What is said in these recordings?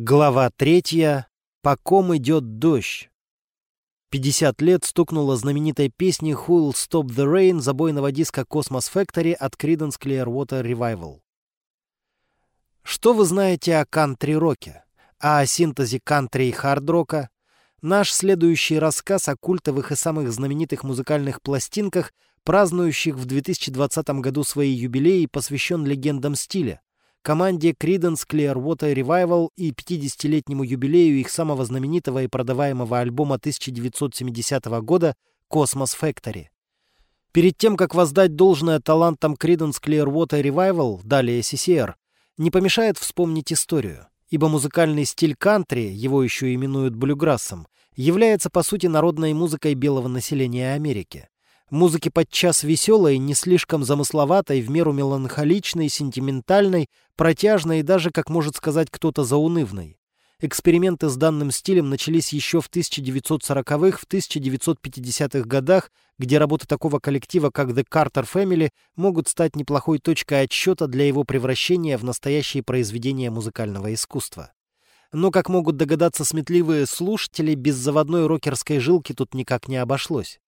Глава третья. По ком идет дождь? 50 лет стукнула знаменитой песни «Who'll Stop the Rain» забойного диска «Cosmos Factory» от Creedence Clearwater Revival. Что вы знаете о кантри-роке? А о синтезе кантри и хард-рока? Наш следующий рассказ о культовых и самых знаменитых музыкальных пластинках, празднующих в 2020 году свои юбилеи, посвящен легендам стиля команде Creedence Clearwater Revival и 50-летнему юбилею их самого знаменитого и продаваемого альбома 1970 года «Cosmos Factory». Перед тем, как воздать должное талантам Creedence Clearwater Revival, далее CCR, не помешает вспомнить историю, ибо музыкальный стиль кантри, его еще именуют блюграссом, является по сути народной музыкой белого населения Америки. Музыки подчас веселой, не слишком замысловатой, в меру меланхоличной, сентиментальной, протяжной и даже, как может сказать кто-то, заунывной. Эксперименты с данным стилем начались еще в 1940-х, в 1950-х годах, где работы такого коллектива, как The Carter Family, могут стать неплохой точкой отсчета для его превращения в настоящее произведение музыкального искусства. Но, как могут догадаться сметливые слушатели, без заводной рокерской жилки тут никак не обошлось.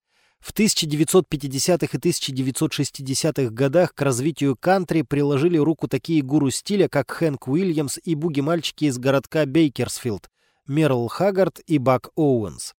В 1950-х и 1960-х годах к развитию кантри приложили руку такие гуру стиля, как Хэнк Уильямс и буги-мальчики из городка Бейкерсфилд, Мерл Хаггард и Бак Оуэнс.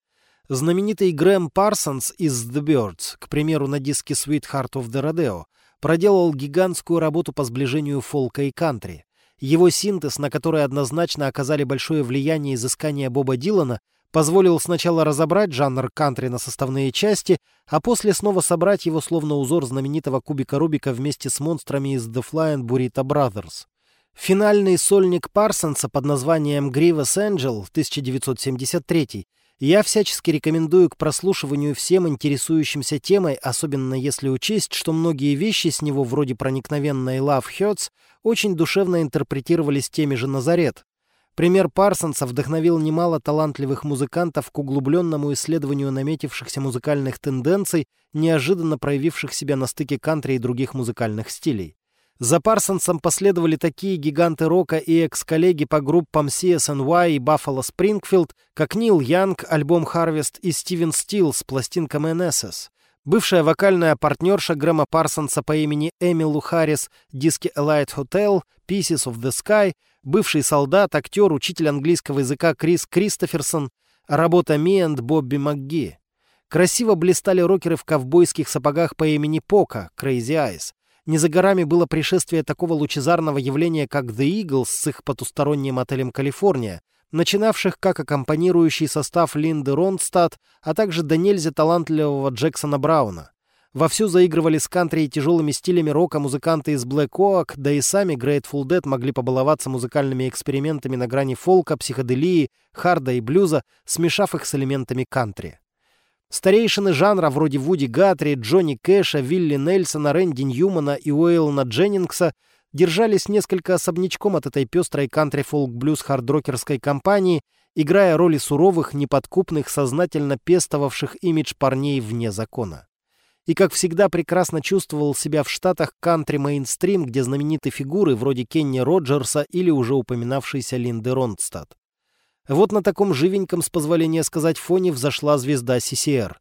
Знаменитый Грэм Парсонс из The Byrds, к примеру, на диске Sweetheart of the Rodeo, проделал гигантскую работу по сближению фолка и кантри. Его синтез, на который однозначно оказали большое влияние изыскания Боба Дилана, позволил сначала разобрать жанр кантри на составные части, а после снова собрать его словно узор знаменитого кубика Рубика вместе с монстрами из The Flying Burrito Brothers. Финальный сольник Парсонса под названием Grievous Angel 1973 я всячески рекомендую к прослушиванию всем интересующимся темой, особенно если учесть, что многие вещи с него, вроде проникновенной Love Hurts, очень душевно интерпретировались теми же Назарет, Пример Парсонса вдохновил немало талантливых музыкантов к углубленному исследованию наметившихся музыкальных тенденций, неожиданно проявивших себя на стыке кантри и других музыкальных стилей. За Парсонсом последовали такие гиганты рока и экс-коллеги по группам CSNY и Buffalo Springfield, как Нил Янг, альбом Harvest и Стивен Стил с пластинками NSS. Бывшая вокальная партнерша Грэма Парсонса по имени Эмилу Харрис, диски Elite Hotel, Pieces of the Sky — бывший солдат, актер, учитель английского языка Крис Кристоферсон, работа Ми энд Бобби МакГи. Красиво блистали рокеры в ковбойских сапогах по имени Пока, Crazy Eyes. Не за горами было пришествие такого лучезарного явления, как The Eagles с их потусторонним отелем «Калифорния», начинавших как аккомпанирующий состав Линды Ронстадт, а также до нельзя талантливого Джексона Брауна. Вовсю заигрывали с кантри и тяжелыми стилями рока музыканты из Black Oak, да и сами Grateful Dead могли побаловаться музыкальными экспериментами на грани фолка, психоделии, харда и блюза, смешав их с элементами кантри. Старейшины жанра вроде Вуди Гатри, Джонни Кэша, Вилли Нельсона, Рэнди Ньюмана и Уэйлна Дженнингса держались несколько особнячком от этой пестрой кантри-фолк-блюз-хардрокерской компании, играя роли суровых, неподкупных, сознательно пестовавших имидж парней вне закона и, как всегда, прекрасно чувствовал себя в штатах кантри-мейнстрим, где знаменитые фигуры вроде Кенни Роджерса или уже упоминавшейся Линды Рондстад. Вот на таком живеньком, с позволения сказать, фоне взошла звезда CCR.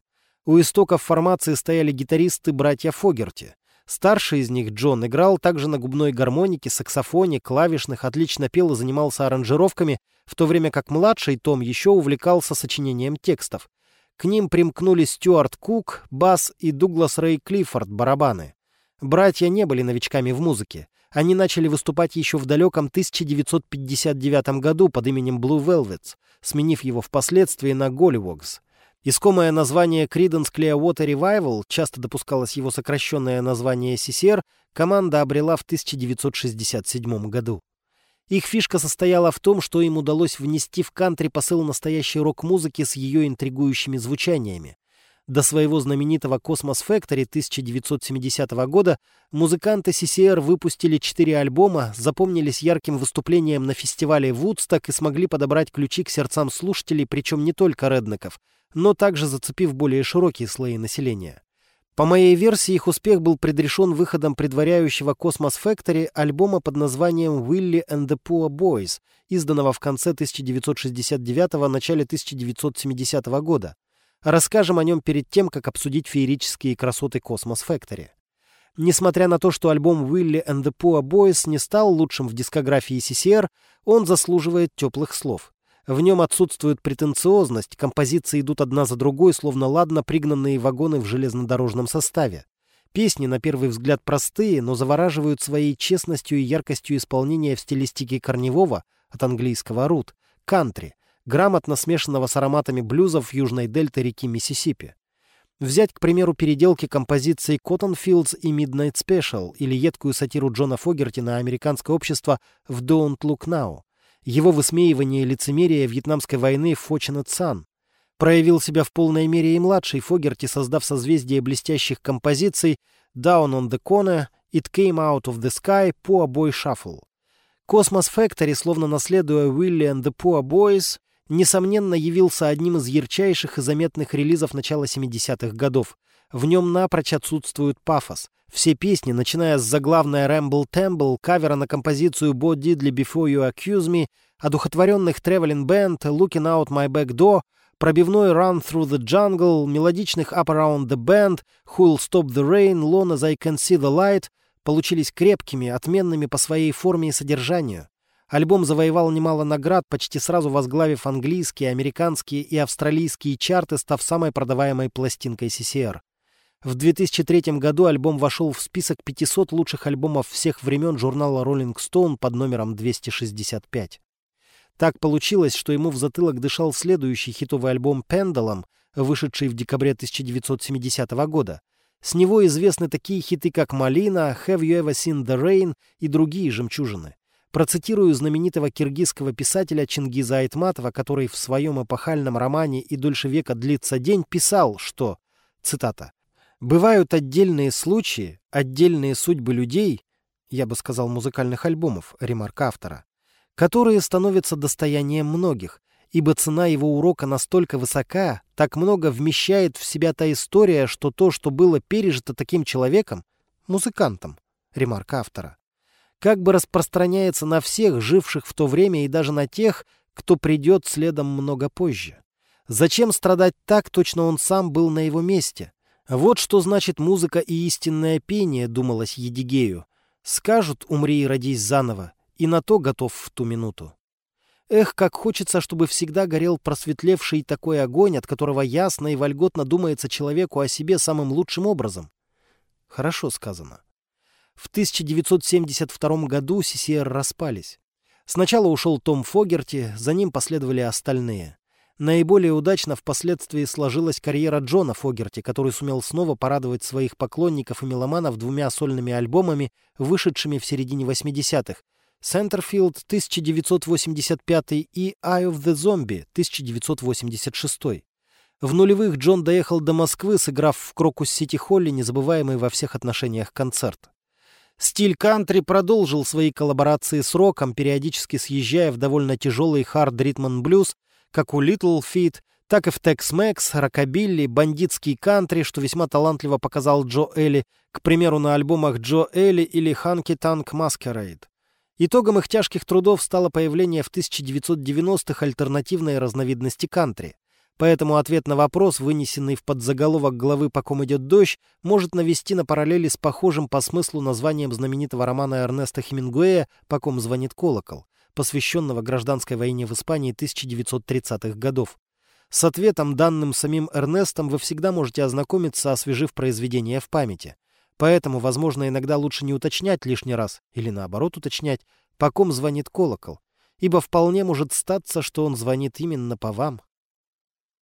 У истоков формации стояли гитаристы братья Фогерти. Старший из них, Джон, играл также на губной гармонике, саксофоне, клавишных, отлично пел и занимался аранжировками, в то время как младший Том еще увлекался сочинением текстов. К ним примкнули Стюарт Кук, бас и Дуглас Рэй Клиффорд, барабаны. Братья не были новичками в музыке. Они начали выступать еще в далеком 1959 году под именем Blue Velvets, сменив его впоследствии на Голливогс. Искомое название Creedence Clearwater Revival, часто допускалось его сокращенное название CCR, команда обрела в 1967 году. Их фишка состояла в том, что им удалось внести в кантри посыл настоящей рок-музыки с ее интригующими звучаниями. До своего знаменитого Cosmos Factory 1970 года музыканты CCR выпустили четыре альбома, запомнились ярким выступлением на фестивале Woodstock и смогли подобрать ключи к сердцам слушателей, причем не только реднеков, но также зацепив более широкие слои населения. По моей версии, их успех был предрешен выходом предваряющего Cosmos Factory альбома под названием «Willie and the Poor Boys», изданного в конце 1969 начале 1970 года. Расскажем о нем перед тем, как обсудить феерические красоты Cosmos Factory. Несмотря на то, что альбом «Willie and the Poor Boys» не стал лучшим в дискографии CCR, он заслуживает теплых слов. В нем отсутствует претенциозность, композиции идут одна за другой, словно ладно пригнанные вагоны в железнодорожном составе. Песни, на первый взгляд, простые, но завораживают своей честностью и яркостью исполнения в стилистике корневого, от английского «рут», кантри, грамотно смешанного с ароматами блюзов южной дельты реки Миссисипи. Взять, к примеру, переделки композиций Cotton Fields и Midnight Special или едкую сатиру Джона Фогерти на американское общество в Don't Look Now его высмеивание лицемерия Вьетнамской войны Fortunate Sun. Проявил себя в полной мере и младший Фогерти, создав созвездие блестящих композиций Down on the Corner, It Came Out of the Sky, Poor Boy Shuffle. Cosmos Factory, словно наследуя Willie and the Poor Boys, несомненно явился одним из ярчайших и заметных релизов начала 70-х годов. В нем напрочь отсутствует пафос. Все песни, начиная с заглавной Ramble Temple, кавера на композицию Bo Diddley Before You Accuse Me, одухотворенных Traveling Band, Looking Out My Back Door, пробивной Run Through the Jungle, мелодичных Up Around the Band, Who'll Stop the Rain, Long As I Can See the Light, получились крепкими, отменными по своей форме и содержанию. Альбом завоевал немало наград, почти сразу возглавив английские, американские и австралийские чарты, став самой продаваемой пластинкой CCR. В 2003 году альбом вошел в список 500 лучших альбомов всех времен журнала Rolling Stone под номером 265. Так получилось, что ему в затылок дышал следующий хитовый альбом «Pendulum», вышедший в декабре 1970 года. С него известны такие хиты, как «Малина», «Have You Ever Seen the Rain» и другие жемчужины. Процитирую знаменитого киргизского писателя Чингиза Айтматова, который в своем эпохальном романе «И дольше века длится день» писал, что, цитата, Бывают отдельные случаи, отдельные судьбы людей, я бы сказал музыкальных альбомов, ремарка автора, которые становятся достоянием многих, ибо цена его урока настолько высока, так много вмещает в себя та история, что то, что было пережито таким человеком, музыкантом, ремарка автора, как бы распространяется на всех, живших в то время, и даже на тех, кто придет следом много позже. Зачем страдать так, точно он сам был на его месте? Вот что значит музыка и истинное пение, думалось Едигею. Скажут «умри и родись заново», и на то готов в ту минуту. Эх, как хочется, чтобы всегда горел просветлевший такой огонь, от которого ясно и вольготно думается человеку о себе самым лучшим образом. Хорошо сказано. В 1972 году CCR распались. Сначала ушел Том Фогерти, за ним последовали остальные. Наиболее удачно впоследствии сложилась карьера Джона Фогерти, который сумел снова порадовать своих поклонников и меломанов двумя сольными альбомами, вышедшими в середине 80-х. Centerfield 1985 и Eye of the Zombie 1986. В нулевых Джон доехал до Москвы, сыграв в Крокус-Сити-Холле незабываемый во всех отношениях концерт. Стиль кантри продолжил свои коллаборации с роком, периодически съезжая в довольно тяжелый хард-ритм-энд-блюз, как у Little Feat, так и в Tex-Mex, рокобилли, бандитский кантри, что весьма талантливо показал Джо Элли, к примеру, на альбомах Джо Элли или Hanky Tank Masquerade. Итогом их тяжких трудов стало появление в 1990-х альтернативной разновидности кантри. Поэтому ответ на вопрос, вынесенный в подзаголовок главы «По ком идет дождь», может навести на параллели с похожим по смыслу названием знаменитого романа Эрнеста Хемингуэя «По ком звонит колокол» посвященного гражданской войне в Испании 1930-х годов. С ответом, данным самим Эрнестом, вы всегда можете ознакомиться, освежив произведение в памяти. Поэтому, возможно, иногда лучше не уточнять лишний раз, или наоборот уточнять, по ком звонит колокол, ибо вполне может статься, что он звонит именно по вам.